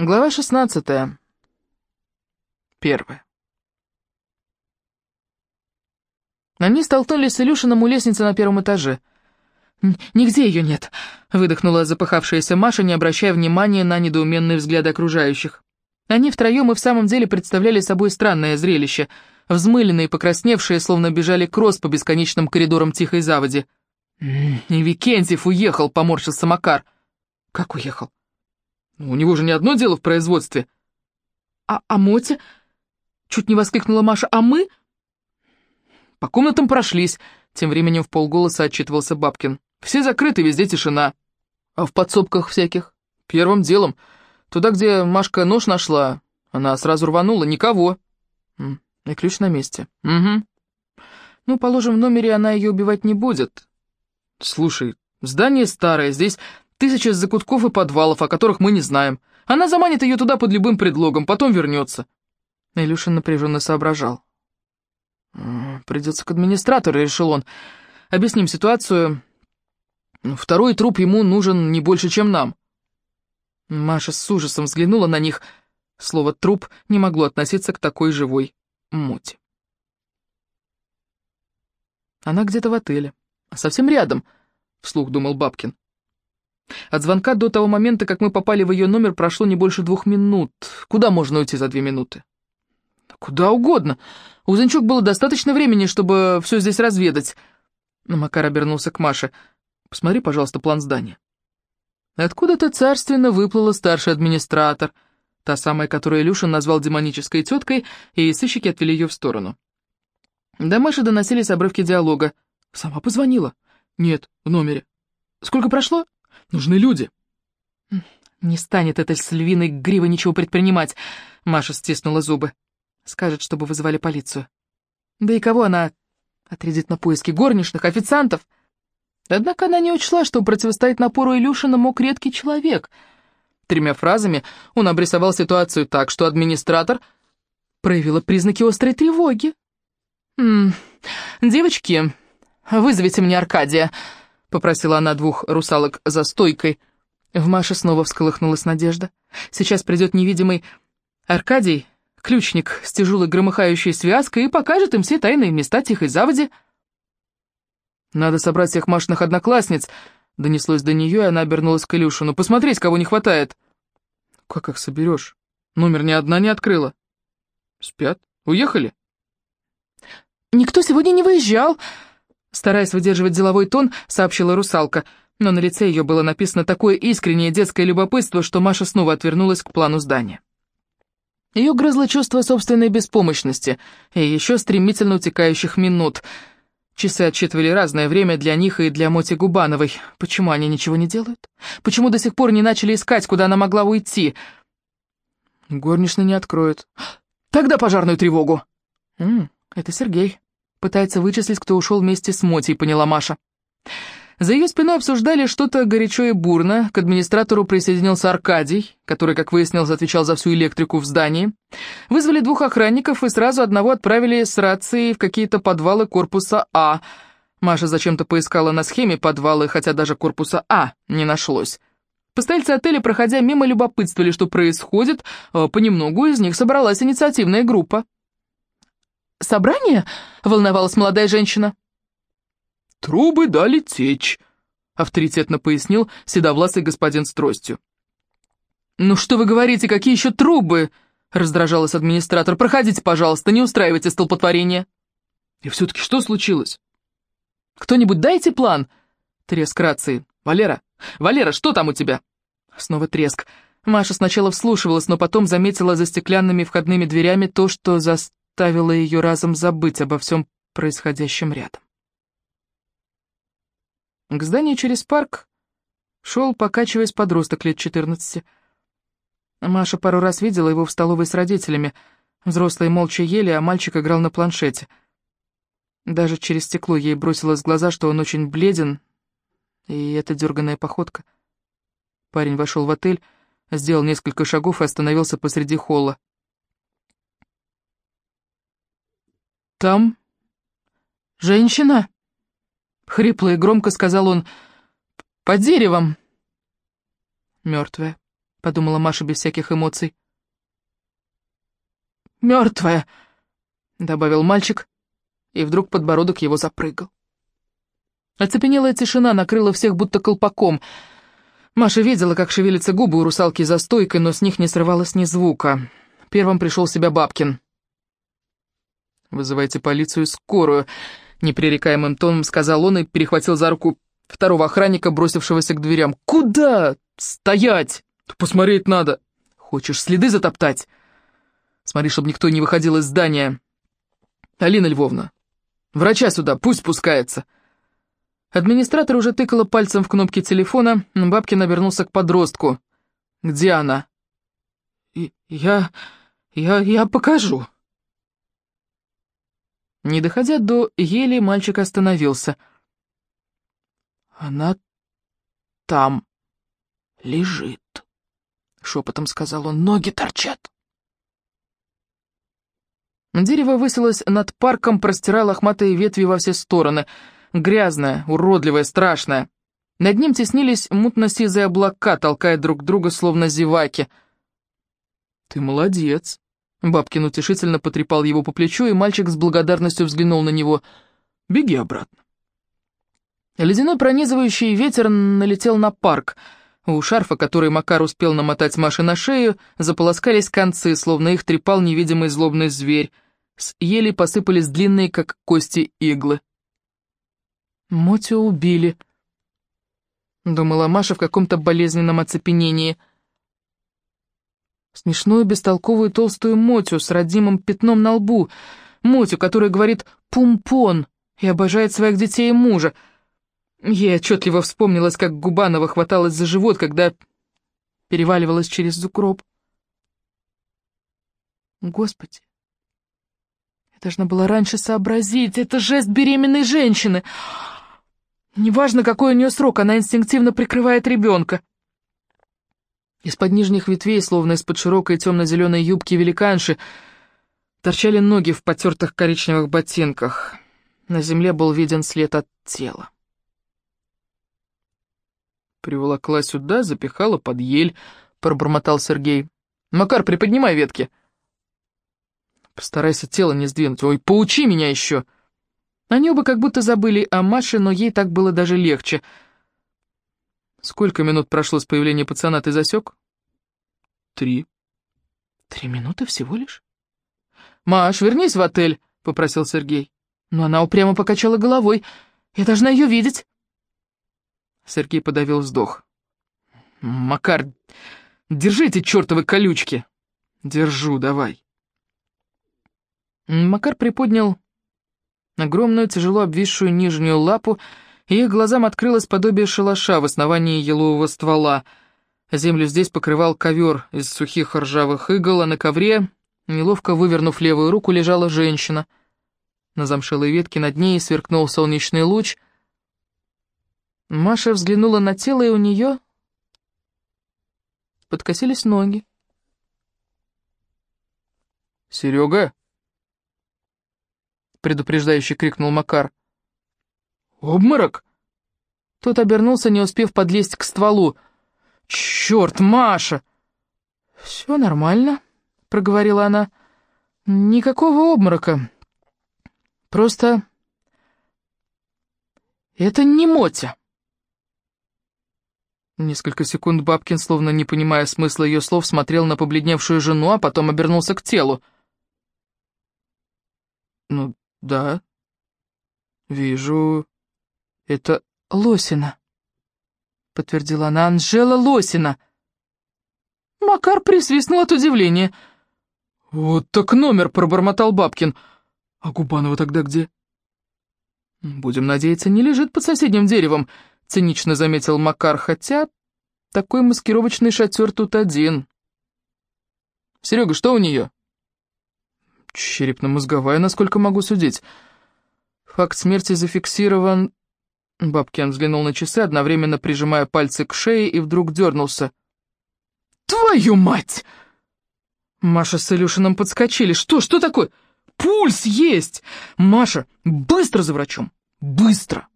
Глава 16. Первая. Они столкнулись с Илюшиным у лестницы на первом этаже. «Нигде ее нет», — выдохнула запыхавшаяся Маша, не обращая внимания на недоуменные взгляды окружающих. Они втроем и в самом деле представляли собой странное зрелище, взмыленные и покрасневшие, словно бежали кросс по бесконечным коридорам тихой заводи. «И Викентьев уехал», — поморщился Макар. «Как уехал?» У него же не одно дело в производстве. А, а Мотя? Чуть не воскликнула Маша. А мы? По комнатам прошлись. Тем временем в полголоса отчитывался Бабкин. Все закрыты, везде тишина. А в подсобках всяких? Первым делом. Туда, где Машка нож нашла, она сразу рванула. Никого. И ключ на месте. Угу. Ну, положим, в номере она ее убивать не будет. Слушай, здание старое, здесь Тысяча закутков и подвалов, о которых мы не знаем. Она заманит ее туда под любым предлогом, потом вернется. Илюшин напряженно соображал. «Придется к администратору», — решил он. «Объясним ситуацию. Второй труп ему нужен не больше, чем нам». Маша с ужасом взглянула на них. Слово «труп» не могло относиться к такой живой муте. «Она где-то в отеле. Совсем рядом», — вслух думал Бабкин. От звонка до того момента, как мы попали в ее номер, прошло не больше двух минут. Куда можно уйти за две минуты? Куда угодно. У Занчук было достаточно времени, чтобы все здесь разведать. Макар обернулся к Маше. Посмотри, пожалуйста, план здания. Откуда-то царственно выплыла старший администратор, та самая, которую Илюшин назвал демонической теткой, и сыщики отвели ее в сторону. До Маши доносились обрывки диалога. «Сама позвонила?» «Нет, в номере». «Сколько прошло?» Нужны люди». «Не станет эта с львиной гривой ничего предпринимать», — Маша стиснула зубы. «Скажет, чтобы вызывали полицию». «Да и кого она отрядит на поиски? Горничных, официантов?» Однако она не учла, что противостоять напору Илюшина мог редкий человек. Тремя фразами он обрисовал ситуацию так, что администратор проявила признаки острой тревоги. «М -м, «Девочки, вызовите мне Аркадия», — попросила она двух русалок за стойкой. В Маше снова всколыхнулась надежда. Сейчас придет невидимый Аркадий, ключник с тяжелой громыхающей связкой, и покажет им все тайные места тихой заводи. «Надо собрать всех Машиных одноклассниц», — донеслось до нее, и она обернулась к Илюшину. «Посмотреть, кого не хватает». «Как их соберешь? Номер ни одна не открыла». «Спят? Уехали?» «Никто сегодня не выезжал», Стараясь выдерживать деловой тон, сообщила русалка, но на лице ее было написано такое искреннее детское любопытство, что Маша снова отвернулась к плану здания. Ее грызло чувство собственной беспомощности и еще стремительно утекающих минут. Часы отсчитывали разное время для них и для Моти Губановой. Почему они ничего не делают? Почему до сих пор не начали искать, куда она могла уйти? Горничная не откроет. Тогда пожарную тревогу. М -м, это Сергей. Пытается вычислить, кто ушел вместе с Мотей, поняла Маша. За ее спиной обсуждали что-то горячо и бурно. К администратору присоединился Аркадий, который, как выяснилось, отвечал за всю электрику в здании. Вызвали двух охранников и сразу одного отправили с рацией в какие-то подвалы корпуса А. Маша зачем-то поискала на схеме подвалы, хотя даже корпуса А не нашлось. Постояльцы отеля, проходя мимо, любопытствовали, что происходит. А понемногу из них собралась инициативная группа. «Собрание?» — волновалась молодая женщина. «Трубы дали течь», — авторитетно пояснил седовласый господин с тростью. «Ну что вы говорите, какие еще трубы?» — раздражалась администратор. «Проходите, пожалуйста, не устраивайте столпотворение». «И все-таки что случилось?» «Кто-нибудь дайте план?» Треск рации. «Валера! Валера, что там у тебя?» Снова треск. Маша сначала вслушивалась, но потом заметила за стеклянными входными дверями то, что за заставила ее разом забыть обо всем происходящем рядом. К зданию через парк шел, покачиваясь, подросток лет 14. Маша пару раз видела его в столовой с родителями. Взрослые молча ели, а мальчик играл на планшете. Даже через стекло ей бросилось в глаза, что он очень бледен, и эта дерганная походка. Парень вошел в отель, сделал несколько шагов и остановился посреди холла. «Там женщина?» — хрипло и громко сказал он. «Под деревом». Мертвая. — подумала Маша без всяких эмоций. «Мертвая», — добавил мальчик, и вдруг подбородок его запрыгал. Оцепенелая тишина накрыла всех будто колпаком. Маша видела, как шевелятся губы у русалки за стойкой, но с них не срывалось ни звука. Первым пришел в себя Бабкин. «Вызывайте полицию и скорую», — непререкаемым тоном сказал он и перехватил за руку второго охранника, бросившегося к дверям. «Куда? Стоять! Посмотреть надо! Хочешь следы затоптать? Смотри, чтобы никто не выходил из здания. Алина Львовна, врача сюда, пусть спускается!» Администратор уже тыкала пальцем в кнопки телефона, Бабкин обернулся к подростку. «Где она?» «Я... я... я покажу». Не доходя до ели, мальчик остановился. «Она там лежит», — шепотом сказал он, — «ноги торчат». Дерево высилось над парком, простирало лохматые ветви во все стороны — Грязное, уродливое, страшное. Над ним теснились мутно-сизые облака, толкая друг друга, словно зеваки. «Ты молодец!» Бабкин утешительно потрепал его по плечу, и мальчик с благодарностью взглянул на него. «Беги обратно». Ледяной пронизывающий ветер налетел на парк. У шарфа, который Макар успел намотать Маше на шею, заполоскались концы, словно их трепал невидимый злобный зверь. С ели посыпались длинные, как кости, иглы. Мотю убили. Думала Маша в каком-то болезненном оцепенении. Смешную, бестолковую толстую Мотю с родимым пятном на лбу. Мотю, которая говорит «пумпон» и обожает своих детей и мужа. Ей отчетливо вспомнилось, как Губанова хваталась за живот, когда переваливалась через укроп. Господи, я должна была раньше сообразить, это жест беременной женщины. Неважно, какой у нее срок, она инстинктивно прикрывает ребенка. Из-под нижних ветвей, словно из-под широкой темно-зеленой юбки великанши, торчали ноги в потертых коричневых ботинках. На земле был виден след от тела. «Приволокла сюда, запихала под ель», — пробормотал Сергей. «Макар, приподнимай ветки». «Постарайся тело не сдвинуть. Ой, поучи меня еще!» Они оба как будто забыли о Маше, но ей так было даже легче. «Сколько минут прошло с появления пацана, ты засек?» «Три». «Три минуты всего лишь?» «Маш, вернись в отель», — попросил Сергей. Но она упрямо покачала головой. «Я должна ее видеть». Сергей подавил вздох. «Макар, держи эти чертовы колючки!» «Держу, давай». Макар приподнял огромную, тяжело обвисшую нижнюю лапу, и их глазам открылось подобие шалаша в основании елового ствола. Землю здесь покрывал ковер из сухих ржавых игл, а на ковре, неловко вывернув левую руку, лежала женщина. На замшелой ветке над ней сверкнул солнечный луч. Маша взглянула на тело, и у нее подкосились ноги. «Серега?» — предупреждающе крикнул Макар. «Обморок!» Тот обернулся, не успев подлезть к стволу. «Черт, Маша!» «Все нормально», — проговорила она. «Никакого обморока. Просто... это не Мотя». Несколько секунд Бабкин, словно не понимая смысла ее слов, смотрел на побледневшую жену, а потом обернулся к телу. «Ну «Да, вижу, это Лосина», — подтвердила она, — «Анжела Лосина». Макар присвистнул от удивления. «Вот так номер», — пробормотал Бабкин. «А Губанова тогда где?» «Будем надеяться, не лежит под соседним деревом», — цинично заметил Макар, хотя такой маскировочный шатер тут один. «Серега, что у нее?» Черепно-мозговая, насколько могу судить. Факт смерти зафиксирован... Бабкин взглянул на часы, одновременно прижимая пальцы к шее, и вдруг дернулся. «Твою мать!» Маша с Илюшиным подскочили. «Что? Что такое? Пульс есть! Маша, быстро за врачом! Быстро!»